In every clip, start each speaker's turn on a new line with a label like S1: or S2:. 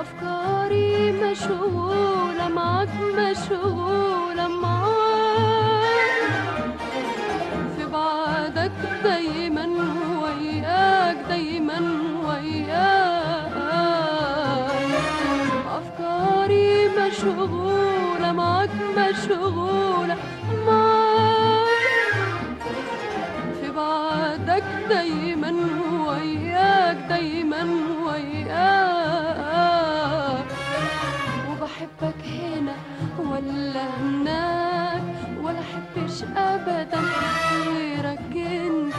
S1: أفكاري مشغولة معاك مشغولة معاك في بعدك دايما وياك دايما وياك. أفكاري مشغولة معاك مشغولة احبش ابدا غيرك أنت.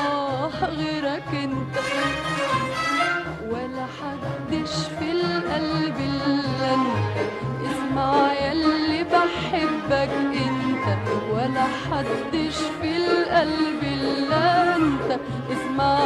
S1: آه غيرك أنت. ولا حدش في القلب إلا أنت. اسمع يلي بحبك أنت. ولا حدش في القلب إلا أنت. اسمع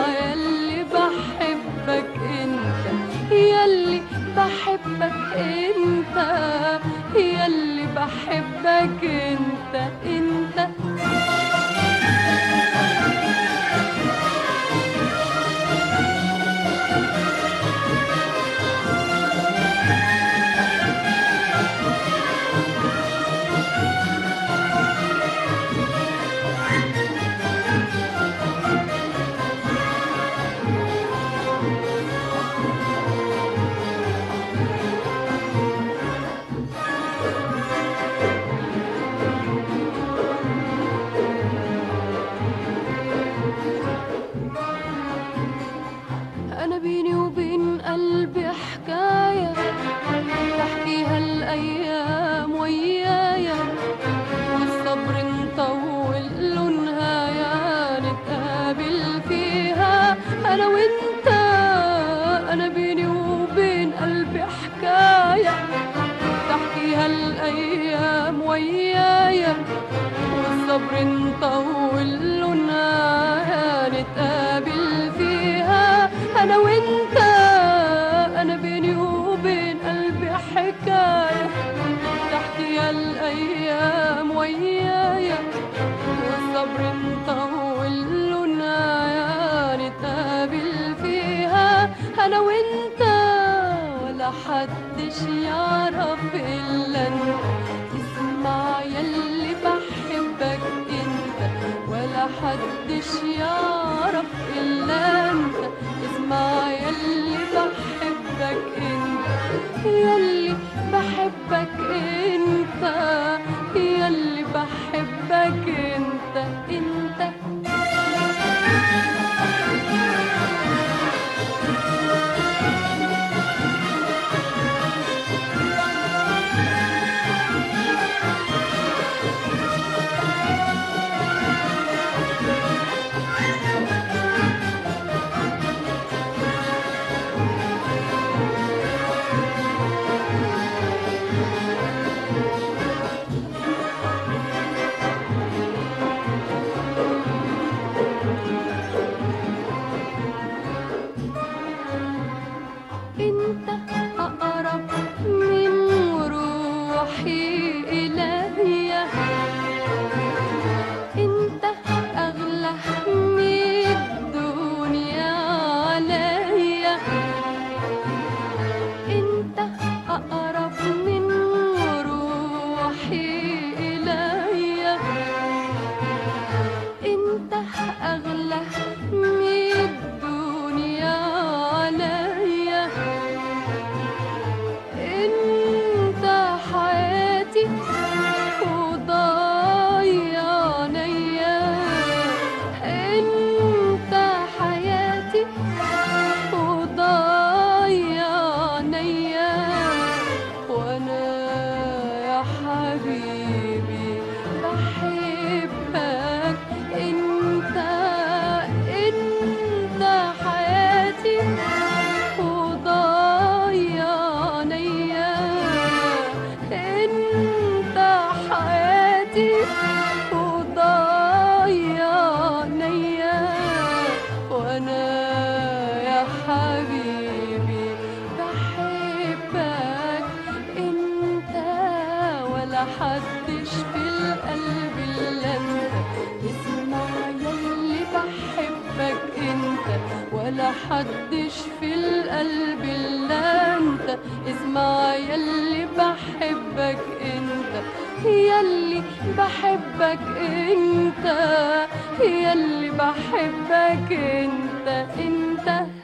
S1: الأيام ويايا والصبر مطول له نهاية نتقابل فيها. أنا وأنت أنا بيني وبين قلبي حكاية. تحكيها الأيام ويايا والصبر مطول له نهاية نتقابل فيها. أنا وأنت حدش يعرف إلا أنت. اسمع يلي بحبك أنت. ولا حدش يعرف إلا أنت. اسمع يلي بحبك أنت. يلي بحبك ولا حدش في القلب إلا أنت. اسمع يلي بحبك أنت. ولا حدش في القلب إلا أنت. اسمع يلي بحبك أنت. يلي بحبك أنت. يلي بحبك أنت. أنت